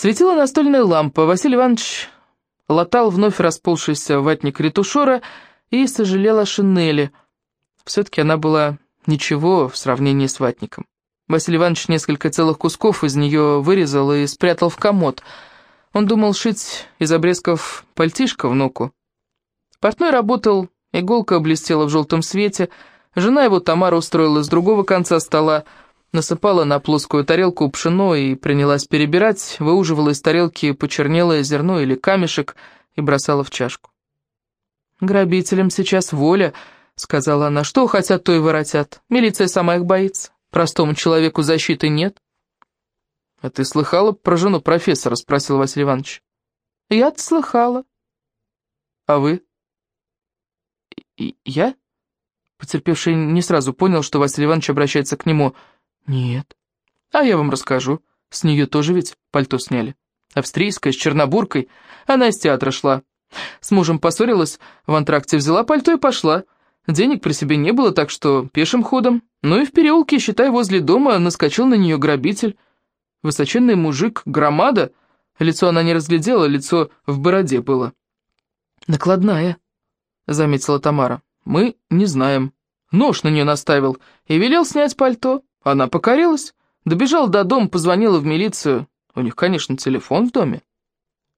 Светила настольная лампа. Василий Иванович латал вновь расползшийся ватник ретушера и сожалел о шинели. Все-таки она была ничего в сравнении с ватником. Василий Иванович несколько целых кусков из нее вырезал и спрятал в комод. Он думал шить из обрезков пальтишко внуку. Портной работал, иголка блестела в желтом свете, жена его Тамара устроилась с другого конца стола, насыпала на плоскую тарелку пшено и принялась перебирать, выуживала из тарелки почернелое зерно или камешек и бросала в чашку. «Грабителям сейчас воля», — сказала она, — «что хотят, то и воротят. Милиция сама их боится, простому человеку защиты нет». «А ты слыхала про жену профессора?» — спросил Василий Иванович. «Я-то слыхала». «А вы?» И «Я?» Потерпевший не сразу понял, что Василий Иванович обращается к нему. «Нет». «А я вам расскажу. С нее тоже ведь пальто сняли. Австрийская, с чернобуркой. Она из театра шла. С мужем поссорилась, в антракте взяла пальто и пошла. Денег при себе не было, так что пешим ходом. Ну и в переулке, считай, возле дома наскочил на нее грабитель. Высоченный мужик, громада. Лицо она не разглядела, лицо в бороде было. «Накладная», — заметила Тамара. «Мы не знаем. Нож на нее наставил и велел снять пальто. Она покорилась, добежала до дома, позвонила в милицию. У них, конечно, телефон в доме.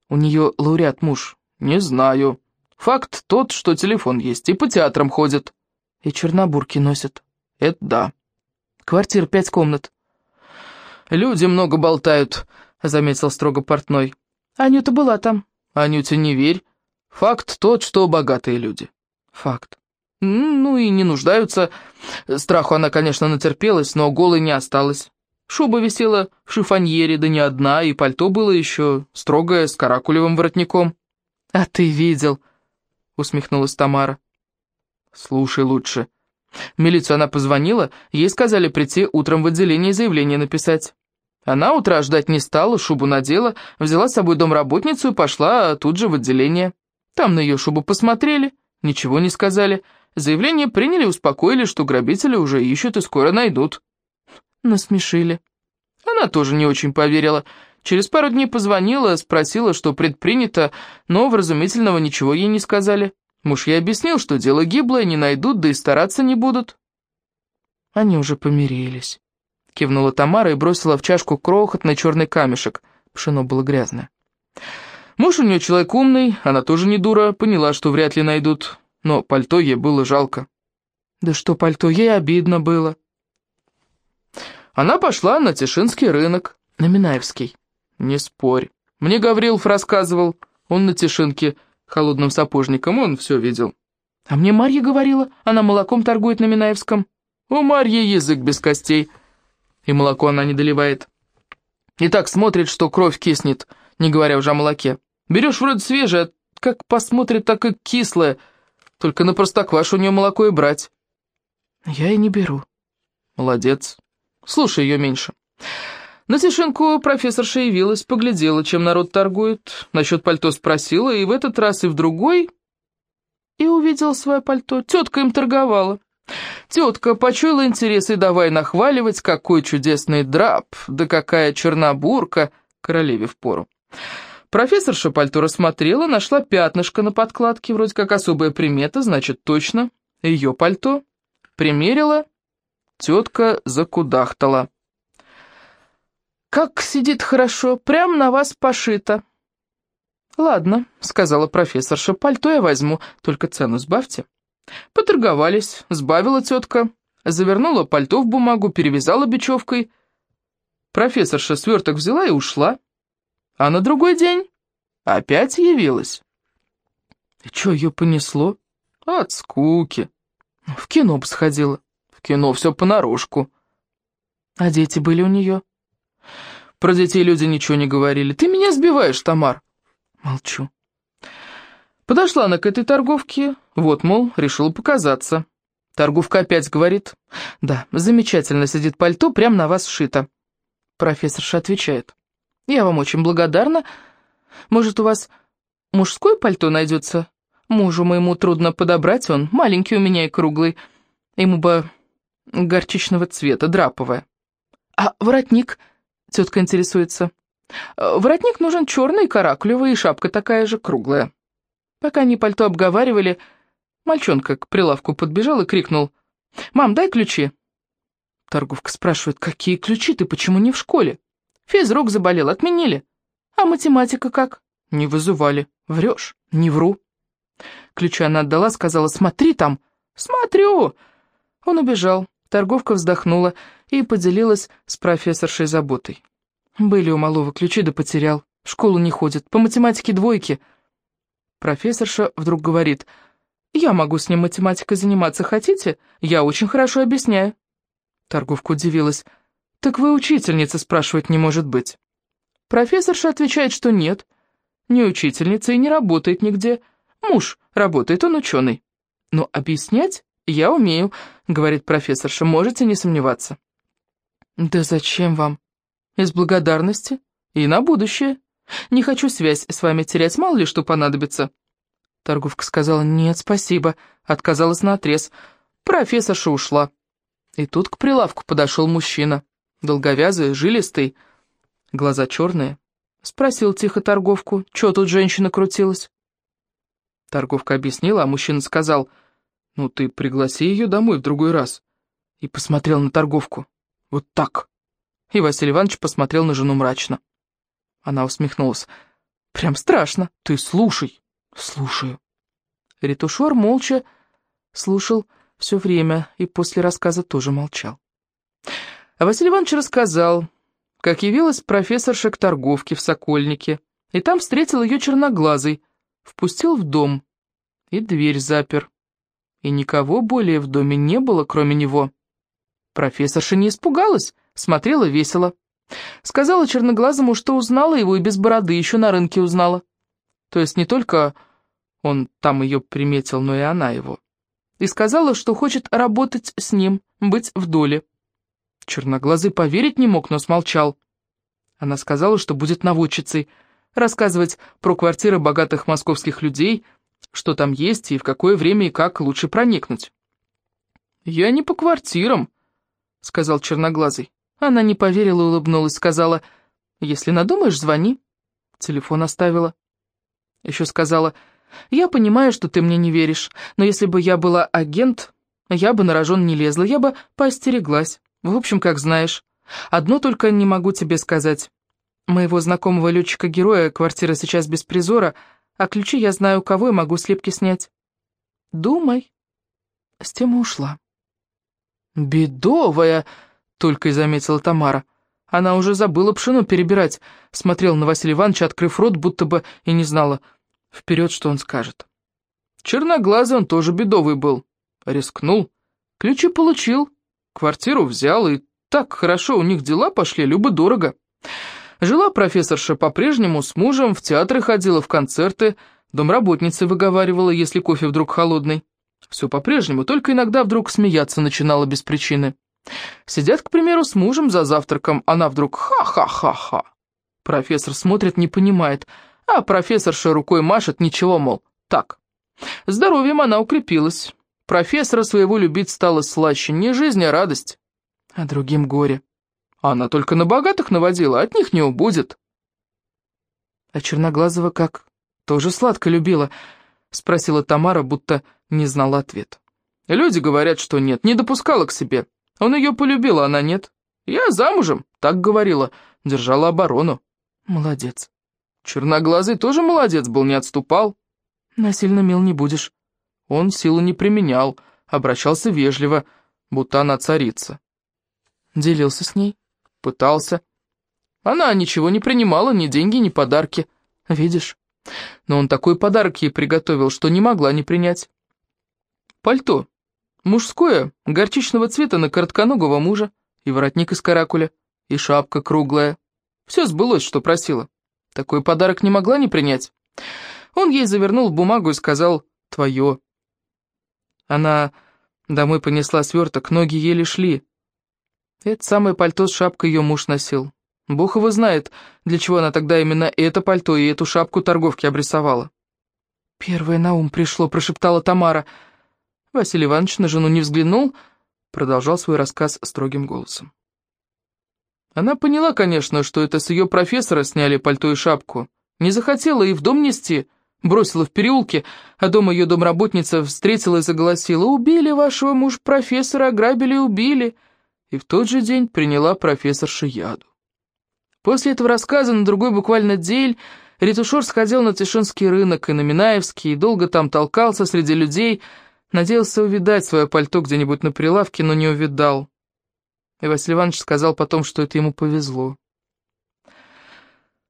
У нее лауреат муж. Не знаю. Факт тот, что телефон есть, и по театрам ходят. И чернобурки носят. Это да. Квартира пять комнат. «Люди много болтают», — заметил строго портной. «Анюта была там». «Анюте не верь. Факт тот, что богатые люди». «Факт. Ну и не нуждаются. Страху она, конечно, натерпелась, но голой не осталась. Шуба висела в шифоньере, да не одна, и пальто было еще строгое, с каракулевым воротником». «А ты видел?» — усмехнулась Тамара. «Слушай лучше. Милицию она позвонила, ей сказали прийти утром в отделение заявление написать. Она утра ждать не стала, шубу надела, взяла с собой домработницу и пошла тут же в отделение. Там на ее шубу посмотрели, ничего не сказали. Заявление приняли успокоили, что грабители уже ищут и скоро найдут. Насмешили. Она тоже не очень поверила. Через пару дней позвонила, спросила, что предпринято, но вразумительного ничего ей не сказали. Муж ей объяснил, что дело гиблое, не найдут, да и стараться не будут. Они уже помирились. Кивнула Тамара и бросила в чашку крохотный черный камешек. Пшено было грязное. Муж у нее человек умный, она тоже не дура, поняла, что вряд ли найдут, но пальто ей было жалко. Да что пальто, ей обидно было. Она пошла на Тишинский рынок, на Минаевский. Не спорь. Мне Гаврилов рассказывал, он на Тишинке холодным сапожником, он все видел. А мне Марья говорила, она молоком торгует на Минаевском. У Марьи язык без костей и молоко она не доливает. И так смотрит, что кровь киснет, не говоря уже о молоке. Берешь вроде свежее, как посмотрит, так и кислое, только на простоквашу у нее молоко и брать. Я и не беру. Молодец. Слушай ее меньше. На Тишинку профессорша явилась, поглядела, чем народ торгует, насчет пальто спросила, и в этот раз, и в другой, и увидела свое пальто. Тетка им торговала. Тетка почуяла интерес и давай нахваливать, какой чудесный драп, да какая чернобурка, королеве впору. Профессорша пальто рассмотрела, нашла пятнышко на подкладке, вроде как особая примета, значит, точно, ее пальто. Примерила, тетка закудахтала. «Как сидит хорошо, прям на вас пошито». «Ладно», — сказала профессорша, — «пальто я возьму, только цену сбавьте». Поторговались, сбавила тетка, завернула пальто в бумагу, перевязала бечевкой. Профессорша сверток взяла и ушла. А на другой день опять явилась. И ее понесло? От скуки. В кино бы сходила. В кино все понарошку. А дети были у нее? Про детей люди ничего не говорили. Ты меня сбиваешь, Тамар. Молчу. Подошла она к этой торговке, вот, мол, решила показаться. Торговка опять говорит, да, замечательно сидит пальто, прямо на вас сшито. Профессорша отвечает, я вам очень благодарна. Может, у вас мужское пальто найдется? Мужу моему трудно подобрать, он маленький у меня и круглый. Ему бы горчичного цвета, драповое. А воротник, тетка интересуется, Э, воротник нужен черный, каракулевый, и шапка такая же, круглая. Пока они пальто обговаривали, мальчонка к прилавку подбежал и крикнул. «Мам, дай ключи!» Торговка спрашивает, «Какие ключи? Ты почему не в школе?» «Физрук заболел, отменили». «А математика как?» «Не вызывали». «Врешь?» «Не вру». Ключи она отдала, сказала, «Смотри там». «Смотрю!» Он убежал. Торговка вздохнула и поделилась с профессоршей заботой. Были у малого ключи, да потерял. В школу не ходит, по математике двойки. Профессорша вдруг говорит, «Я могу с ним математикой заниматься, хотите? Я очень хорошо объясняю». Торговка удивилась, «Так вы учительница?» спрашивать не может быть. Профессорша отвечает, что нет. Не учительница и не работает нигде. Муж работает, он ученый. Но объяснять я умею, говорит профессорша, можете не сомневаться. Да зачем вам? Из благодарности и на будущее. Не хочу связь с вами терять, мало ли что понадобится. Торговка сказала «нет, спасибо», отказалась наотрез. Профессорша ушла. И тут к прилавку подошел мужчина, долговязый, жилистый, глаза черные. Спросил тихо торговку, что тут женщина крутилась. Торговка объяснила, а мужчина сказал, «Ну ты пригласи ее домой в другой раз». И посмотрел на торговку. «Вот так». И Василий Иванович посмотрел на жену мрачно. Она усмехнулась. «Прям страшно. Ты слушай». «Слушаю». Ретушер молча слушал все время и после рассказа тоже молчал. А Василий Иванович рассказал, как явилась профессорша к торговке в Сокольнике, и там встретил ее черноглазый, впустил в дом и дверь запер. И никого более в доме не было, кроме него. Профессорша не испугалась, смотрела весело. Сказала черноглазому, что узнала его и без бороды, еще на рынке узнала. То есть не только он там ее приметил, но и она его. И сказала, что хочет работать с ним, быть в доле. Черноглазый поверить не мог, но смолчал. Она сказала, что будет наводчицей, рассказывать про квартиры богатых московских людей, что там есть и в какое время и как лучше проникнуть. «Я не по квартирам», — сказал Черноглазый. Она не поверила улыбнулась, сказала, «Если надумаешь, звони». Телефон оставила. Еще сказала, «Я понимаю, что ты мне не веришь, но если бы я была агент, я бы на рожон не лезла, я бы поостереглась. В общем, как знаешь. Одно только не могу тебе сказать. Моего знакомого летчика-героя квартира сейчас без призора, а ключи я знаю у кого и могу слепки снять. Думай. С тем и ушла. «Бедовая!» — только и заметила Тамара. Она уже забыла пшено перебирать, смотрела на Василия Ивановича, открыв рот, будто бы и не знала вперед, что он скажет. Черноглазый он тоже бедовый был. Рискнул. Ключи получил, квартиру взял, и так хорошо у них дела пошли, любо-дорого. Жила профессорша по-прежнему с мужем, в театры ходила, в концерты, домработницы выговаривала, если кофе вдруг холодный. Все по-прежнему, только иногда вдруг смеяться начинала без причины. Сидят, к примеру, с мужем за завтраком, она вдруг ха-ха-ха-ха. Профессор смотрит, не понимает, а профессорша рукой машет, ничего, мол, так. Здоровьем она укрепилась. Профессора своего любить стало слаще, не жизнь, а радость. А другим горе. Она только на богатых наводила, от них не убудет. А Черноглазого как? Тоже сладко любила? Спросила Тамара, будто не знала ответ. Люди говорят, что нет, не допускала к себе. Он ее полюбил, а она нет. Я замужем, так говорила, держала оборону. Молодец. Черноглазый тоже молодец был, не отступал. Насильно мил не будешь. Он силу не применял, обращался вежливо, будто она царица. Делился с ней. Пытался. Она ничего не принимала, ни деньги, ни подарки. Видишь? Но он такой подарок ей приготовил, что не могла не принять. Пальто. Мужское, горчичного цвета на коротконогого мужа, и воротник из каракуля, и шапка круглая. Все сбылось, что просила. Такой подарок не могла не принять. Он ей завернул в бумагу и сказал «твое». Она домой понесла сверток, ноги еле шли. Это самое пальто с шапкой ее муж носил. Бог его знает, для чего она тогда именно это пальто и эту шапку торговки обрисовала. «Первое на ум пришло», — прошептала Тамара. Василий Иванович на жену не взглянул, продолжал свой рассказ строгим голосом. Она поняла, конечно, что это с ее профессора сняли пальто и шапку. Не захотела и в дом нести, бросила в переулке, а дома ее домработница встретила и заголосила «Убили вашего мужа-профессора, ограбили и убили!» И в тот же день приняла профессорша яду. После этого рассказа на другой буквально день Ретушер сходил на Тишинский рынок и на Минаевский, и долго там толкался среди людей, надеялся увидать свое пальто где-нибудь на прилавке, но не увидал. И Василий Иванович сказал потом, что это ему повезло.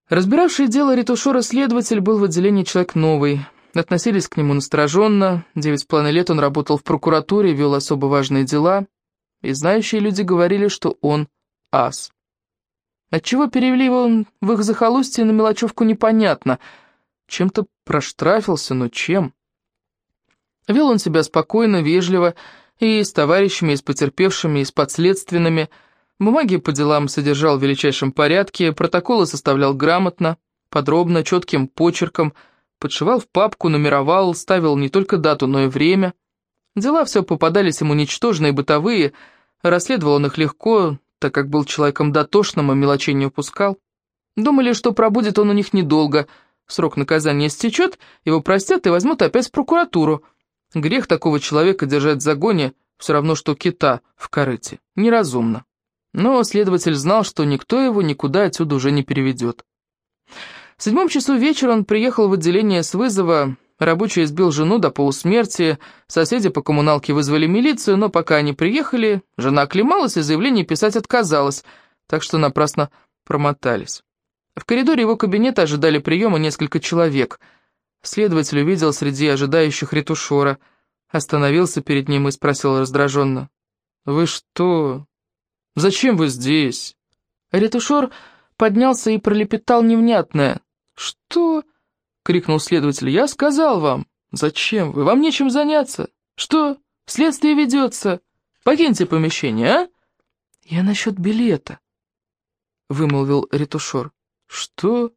Разбиравший дело ретушера следователь был в отделении человек новый. Относились к нему настороженно. Девять с половиной лет он работал в прокуратуре, вел особо важные дела. И знающие люди говорили, что он ас. Отчего перевели его в их захолустье на мелочевку непонятно. Чем-то проштрафился, но чем? Вел он себя спокойно, вежливо, и с товарищами, и с потерпевшими, и с подследственными. Бумаги по делам содержал в величайшем порядке, протоколы составлял грамотно, подробно, четким почерком, подшивал в папку, нумеровал, ставил не только дату, но и время. Дела все попадались ему ничтожные, бытовые, расследовал он их легко, так как был человеком дотошным и мелочей не упускал. Думали, что пробудет он у них недолго, срок наказания истечет, его простят и возьмут опять в прокуратуру – Грех такого человека держать в загоне все равно, что кита в корыте. Неразумно. Но следователь знал, что никто его никуда отсюда уже не переведет. В седьмом часу вечера он приехал в отделение с вызова, рабочий избил жену до полусмерти, соседи по коммуналке вызвали милицию, но пока они приехали, жена оклемалась и заявление писать отказалась, так что напрасно промотались. В коридоре его кабинета ожидали приема несколько человек – Следователь увидел среди ожидающих ретушера, остановился перед ним и спросил раздраженно. «Вы что? Зачем вы здесь?» Ретушер поднялся и пролепетал невнятное. «Что?» — крикнул следователь. «Я сказал вам. Зачем вы? Вам нечем заняться. Что? Следствие ведется. Покиньте помещение, а?» «Я насчет билета», — вымолвил ретушер. «Что?»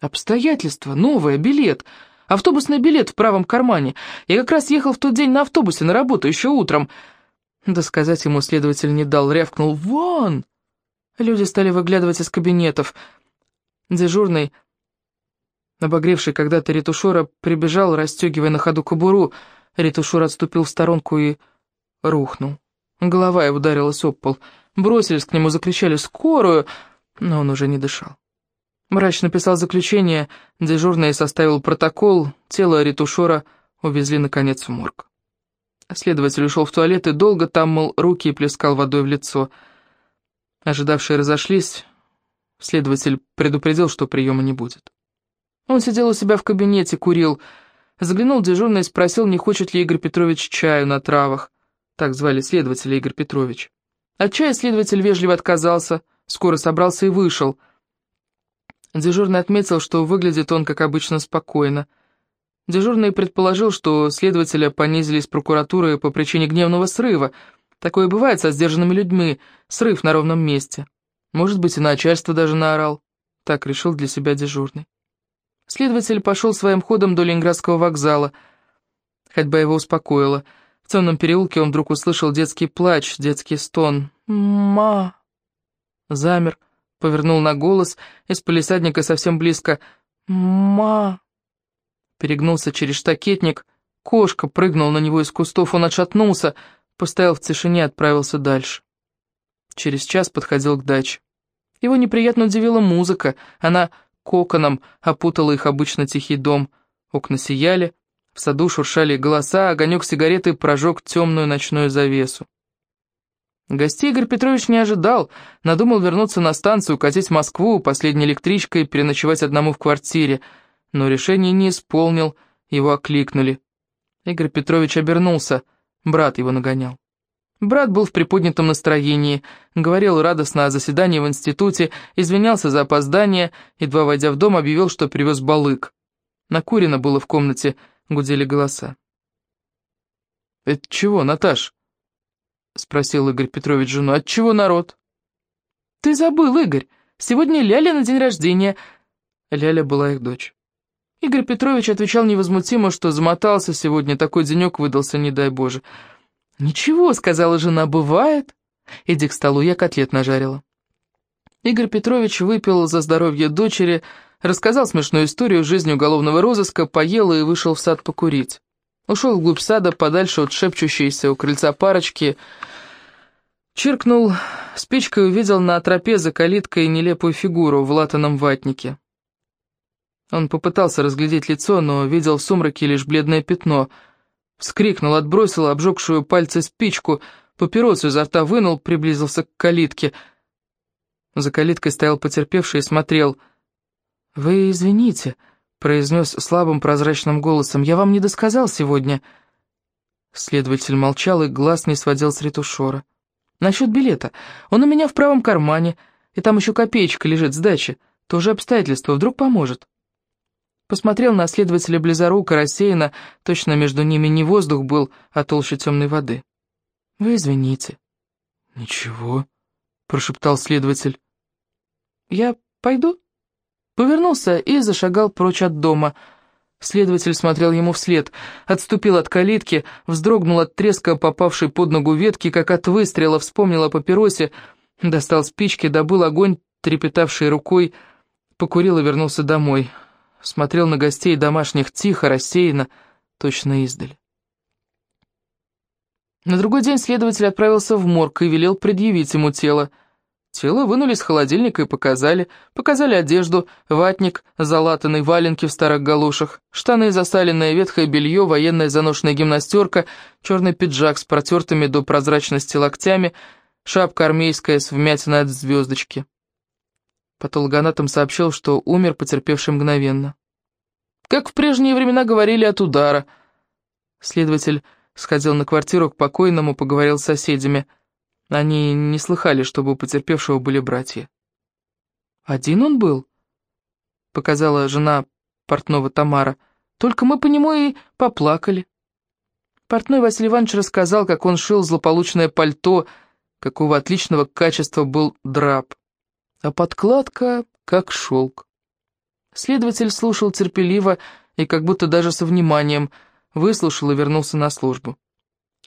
«Обстоятельства. Новое. Билет. Автобусный билет в правом кармане. Я как раз ехал в тот день на автобусе на работу, еще утром. Да сказать ему следователь не дал, рявкнул «Вон!». Люди стали выглядывать из кабинетов. Дежурный, обогревший когда-то ретушера, прибежал, расстегивая на ходу кобуру. Ретушер отступил в сторонку и рухнул. Голова его ударилась об пол. Бросились к нему, закричали «Скорую!», но он уже не дышал. Мрач написал заключение, дежурный составил протокол, тело ретушера увезли, наконец, в морг. Следователь ушел в туалет и долго там мыл руки и плескал водой в лицо. Ожидавшие разошлись, следователь предупредил, что приема не будет. Он сидел у себя в кабинете, курил, заглянул дежурный и спросил, не хочет ли Игорь Петрович чаю на травах. Так звали следователя Игорь Петрович. От чая следователь вежливо отказался, скоро собрался и вышел — Дежурный отметил, что выглядит он, как обычно, спокойно. Дежурный предположил, что следователя понизили из прокуратуры по причине гневного срыва. Такое бывает со сдержанными людьми, срыв на ровном месте. Может быть, и начальство даже наорал. Так решил для себя дежурный. Следователь пошел своим ходом до Ленинградского вокзала. Ходьба его успокоила. В темном переулке он вдруг услышал детский плач, детский стон. «Ма!» Замер повернул на голос, из полисадника совсем близко. «Ма!» Перегнулся через штакетник, кошка прыгнул на него из кустов, он отшатнулся, постоял в тишине и отправился дальше. Через час подходил к даче. Его неприятно удивила музыка, она коконом опутала их обычно тихий дом. Окна сияли, в саду шуршали голоса, огонек сигареты прожег темную ночную завесу. Гостей Игорь Петрович не ожидал, надумал вернуться на станцию, катить в Москву, последней электричкой, переночевать одному в квартире, но решение не исполнил, его окликнули. Игорь Петрович обернулся, брат его нагонял. Брат был в приподнятом настроении, говорил радостно о заседании в институте, извинялся за опоздание, едва войдя в дом, объявил, что привез балык. Накурено было в комнате, гудели голоса. «Это чего, Наташ?» — спросил Игорь Петрович жену. «Отчего народ?» «Ты забыл, Игорь. Сегодня Ляля на день рождения». Ляля была их дочь. Игорь Петрович отвечал невозмутимо, что замотался сегодня, такой денек выдался, не дай боже. «Ничего», — сказала жена, — «бывает». Иди к столу, я котлет нажарила. Игорь Петрович выпил за здоровье дочери, рассказал смешную историю жизни уголовного розыска, поел и вышел в сад покурить. Ушел вглубь сада, подальше от шепчущейся у крыльца парочки, чиркнул спичкой и увидел на тропе за калиткой нелепую фигуру в латаном ватнике. Он попытался разглядеть лицо, но видел в сумраке лишь бледное пятно. Вскрикнул, отбросил обжегшую пальцы спичку, папиросу изо рта вынул, приблизился к калитке — за калиткой стоял потерпевший и смотрел. «Вы извините», — произнес слабым прозрачным голосом, — «я вам не досказал сегодня». Следователь молчал и глаз не сводил с ретушера. «Насчет билета. Он у меня в правом кармане, и там еще копеечка лежит сдачи. Тоже обстоятельство, вдруг поможет». Посмотрел на следователя близоруко, рассеянно, точно между ними не воздух был, а толще темной воды. «Вы извините». «Ничего», — прошептал следователь. «Я пойду?» Повернулся и зашагал прочь от дома. Следователь смотрел ему вслед, отступил от калитки, вздрогнул от треска попавшей под ногу ветки, как от выстрела, вспомнил о папиросе, достал спички, добыл огонь, трепетавший рукой, покурил и вернулся домой. Смотрел на гостей домашних тихо, рассеянно, точно издали. На другой день следователь отправился в морг и велел предъявить ему тело. Тело вынули из холодильника и показали. Показали одежду, ватник, залатанный валенки в старых галушах, штаны, засаленное ветхое белье, военная заношенная гимнастерка, черный пиджак с протертыми до прозрачности локтями, шапка армейская с вмятиной от звездочки. Патологоанатом сообщил, что умер потерпевший мгновенно. Как в прежние времена говорили от удара. Следователь сходил на квартиру к покойному, поговорил с соседями – они не слыхали, чтобы у потерпевшего были братья. «Один он был?» — показала жена портного Тамара. «Только мы по нему и поплакали». Портной Василий Иванович рассказал, как он шил злополучное пальто, какого отличного качества был драп, а подкладка как шелк. Следователь слушал терпеливо и как будто даже со вниманием, выслушал и вернулся на службу.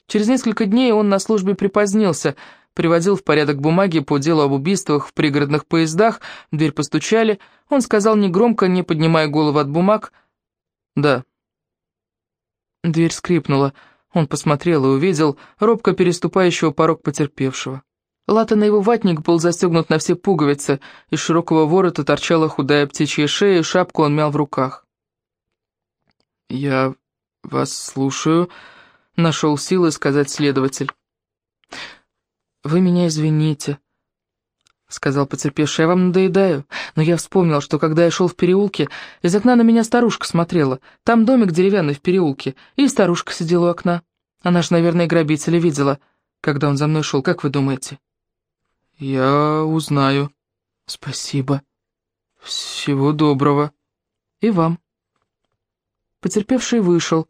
Через несколько дней он на службе припозднился, приводил в порядок бумаги по делу об убийствах в пригородных поездах, дверь постучали, он сказал негромко, не поднимая голову от бумаг, «Да». Дверь скрипнула, он посмотрел и увидел робко переступающего порог потерпевшего. Латанный его ватник был застегнут на все пуговицы, из широкого ворота торчала худая птичья шея, шапку он мял в руках. «Я вас слушаю», Нашел силы сказать следователь. «Вы меня извините», — сказал потерпевший, — «я вам надоедаю, но я вспомнил, что когда я шел в переулке, из окна на меня старушка смотрела. Там домик деревянный в переулке, и старушка сидела у окна. Она же, наверное, грабителя видела, когда он за мной шел, как вы думаете?» «Я узнаю». «Спасибо. Всего доброго». «И вам». Потерпевший вышел.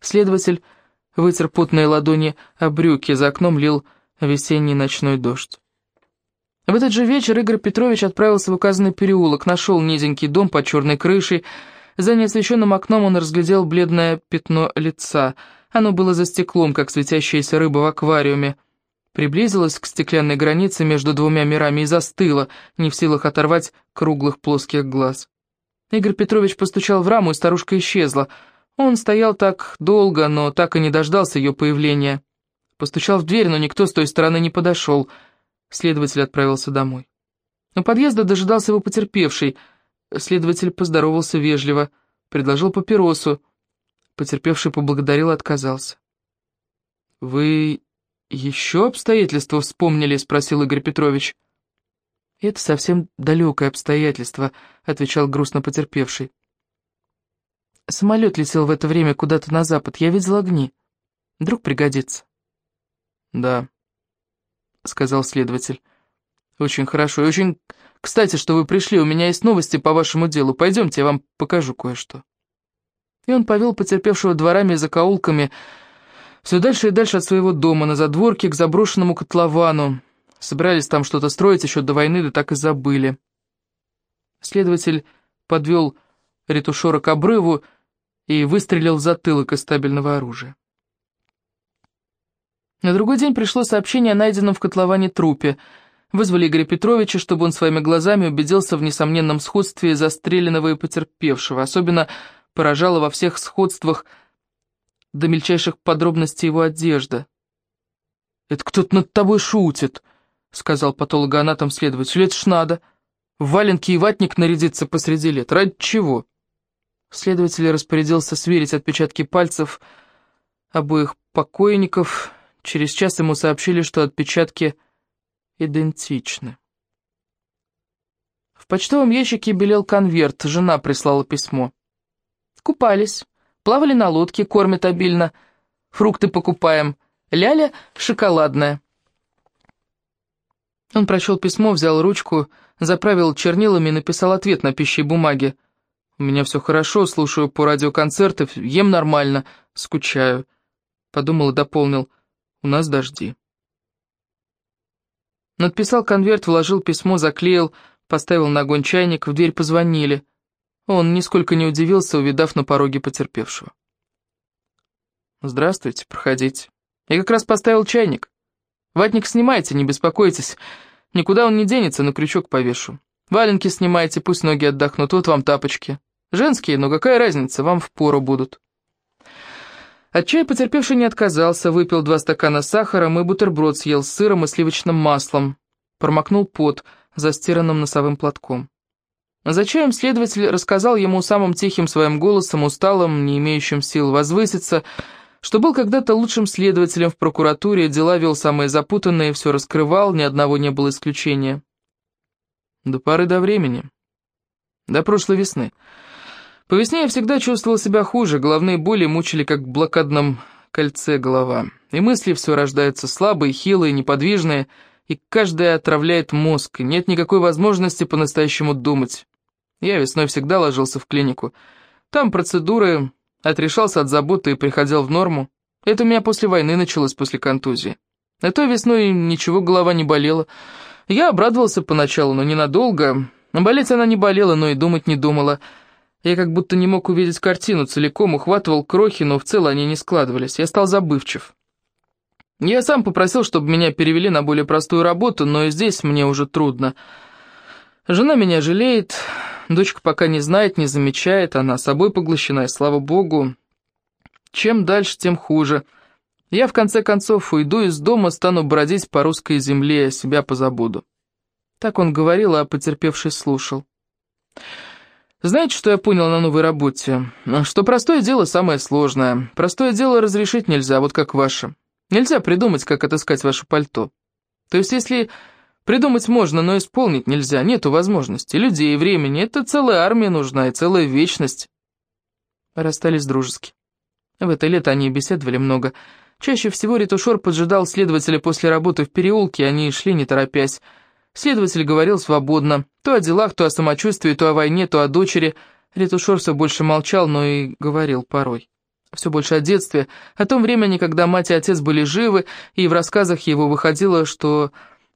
Следователь вытер потные ладони о брюки, за окном лил весенний ночной дождь. В этот же вечер Игорь Петрович отправился в указанный переулок, нашел низенький дом под черной крышей. За неосвещенным окном он разглядел бледное пятно лица. Оно было за стеклом, как светящаяся рыба в аквариуме. Приблизилась к стеклянной границе между двумя мирами и застыла, не в силах оторвать круглых плоских глаз. Игорь Петрович постучал в раму, и старушка исчезла — он стоял так долго, но так и не дождался ее появления. Постучал в дверь, но никто с той стороны не подошел. Следователь отправился домой. У подъезда дожидался его потерпевший. Следователь поздоровался вежливо, предложил папиросу. Потерпевший поблагодарил и отказался. «Вы еще обстоятельства вспомнили?» — спросил Игорь Петрович. «Это совсем далекое обстоятельство», — отвечал грустно потерпевший. Самолет летел в это время куда-то на запад. Я видел огни. Вдруг пригодится. Да, сказал следователь. Очень хорошо. И очень кстати, что вы пришли. У меня есть новости по вашему делу. Пойдемте, я вам покажу кое-что. И он повел потерпевшего дворами и закоулками все дальше и дальше от своего дома, на задворке к заброшенному котловану. Собирались там что-то строить еще до войны, да так и забыли. Следователь подвел ретушера к обрыву, и выстрелил в затылок из стабильного оружия. На другой день пришло сообщение о найденном в котловане трупе. Вызвали Игоря Петровича, чтобы он своими глазами убедился в несомненном сходстве застреленного и потерпевшего. Особенно поражало во всех сходствах до мельчайших подробностей его одежда. «Это кто-то над тобой шутит», — сказал патологоанатом следователь. «Это ж надо. Валенки и ватник нарядиться посреди лет. Ради чего?» Следователь распорядился сверить отпечатки пальцев обоих покойников. Через час ему сообщили, что отпечатки идентичны. В почтовом ящике белел конверт, жена прислала письмо. Купались, плавали на лодке, кормят обильно, фрукты покупаем, ляля шоколадная. Он прочел письмо, взял ручку, заправил чернилами и написал ответ на пищей бумаге. «У меня все хорошо, слушаю по радио концерты, ем нормально, скучаю». Подумал и дополнил. «У нас дожди». Надписал конверт, вложил письмо, заклеил, поставил на огонь чайник, в дверь позвонили. Он нисколько не удивился, увидав на пороге потерпевшего. «Здравствуйте, проходите. Я как раз поставил чайник. Ватник снимайте, не беспокойтесь. Никуда он не денется, на крючок повешу. Валенки снимайте, пусть ноги отдохнут, вот вам тапочки. Женские, но какая разница, вам впору будут». От чая потерпевший не отказался, выпил два стакана сахара и бутерброд съел с сыром и сливочным маслом. Промокнул пот застиранным носовым платком. За чаем следователь рассказал ему самым тихим своим голосом, усталым, не имеющим сил возвыситься, что был когда-то лучшим следователем в прокуратуре, дела вел самые запутанные, все раскрывал, ни одного не было исключения. До поры до времени. До прошлой весны. По весне я всегда чувствовал себя хуже, головные боли мучили, как в блокадном кольце голова. И мысли все рождаются слабые, хилые, неподвижные, и каждая отравляет мозг, и нет никакой возможности по-настоящему думать. Я весной всегда ложился в клинику. Там процедуры, отрешался от заботы и приходил в норму. Это у меня после войны началось, после контузии. А то весной ничего голова не болела. Я обрадовался поначалу, но ненадолго. Болеть она не болела, но и думать не думала. Я как будто не мог увидеть картину целиком, ухватывал крохи, но в целом они не складывались. Я стал забывчив. Я сам попросил, чтобы меня перевели на более простую работу, но и здесь мне уже трудно. Жена меня жалеет, дочка пока не знает, не замечает, она собой поглощена, и слава богу. Чем дальше, тем хуже. Я в конце концов уйду из дома, стану бродить по русской земле, себя позабуду. Так он говорил, а потерпевший слушал. Знаете, что я понял на новой работе? Что простое дело самое сложное. Простое дело разрешить нельзя, вот как ваше. Нельзя придумать, как отыскать ваше пальто. То есть, если придумать можно, но исполнить нельзя, нету возможности, людей, времени, это целая армия нужна и целая вечность. Расстались дружески. В это лето они беседовали много. Чаще всего ретушер поджидал следователя после работы в переулке, они шли не торопясь. Следователь говорил свободно, то о делах, то о самочувствии, то о войне, то о дочери. Ретушер все больше молчал, но и говорил порой. Все больше о детстве, о том времени, когда мать и отец были живы, и в рассказах его выходило, что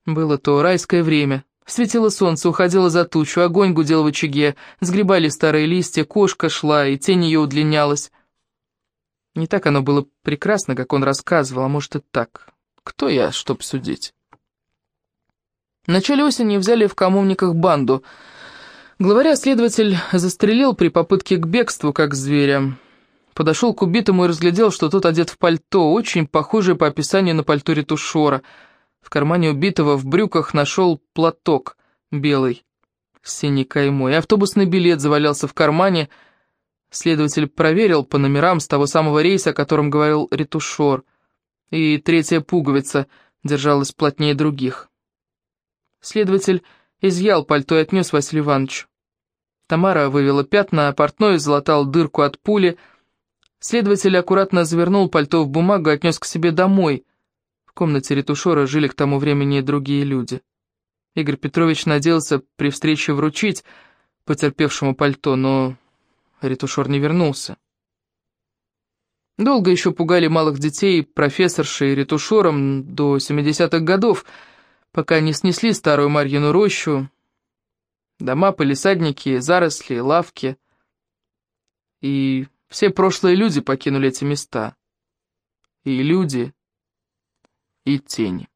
было то райское время. Светило солнце, уходило за тучу, огонь гудел в очаге, сгребали старые листья, кошка шла, и тень ее удлинялась. Не так оно было прекрасно, как он рассказывал, а может и так. Кто я, чтоб судить? В начале осени взяли в коммуниках банду. Главаря следователь застрелил при попытке к бегству, как зверя. Подошел к убитому и разглядел, что тот одет в пальто, очень похожее по описанию на пальто ретушера. В кармане убитого в брюках нашел платок белый с синей каймой. Автобусный билет завалялся в кармане. Следователь проверил по номерам с того самого рейса, о котором говорил ретушер. И третья пуговица держалась плотнее других. Следователь изъял пальто и отнес Василию Ивановичу. Тамара вывела пятна, а портной залатал дырку от пули. Следователь аккуратно завернул пальто в бумагу и отнес к себе домой. В комнате ретушера жили к тому времени и другие люди. Игорь Петрович надеялся при встрече вручить потерпевшему пальто, но ретушер не вернулся. Долго еще пугали малых детей профессоршей и ретушером до 70-х годов, пока не снесли старую Марьину рощу, дома, полисадники, заросли, лавки. И все прошлые люди покинули эти места. И люди, и тени.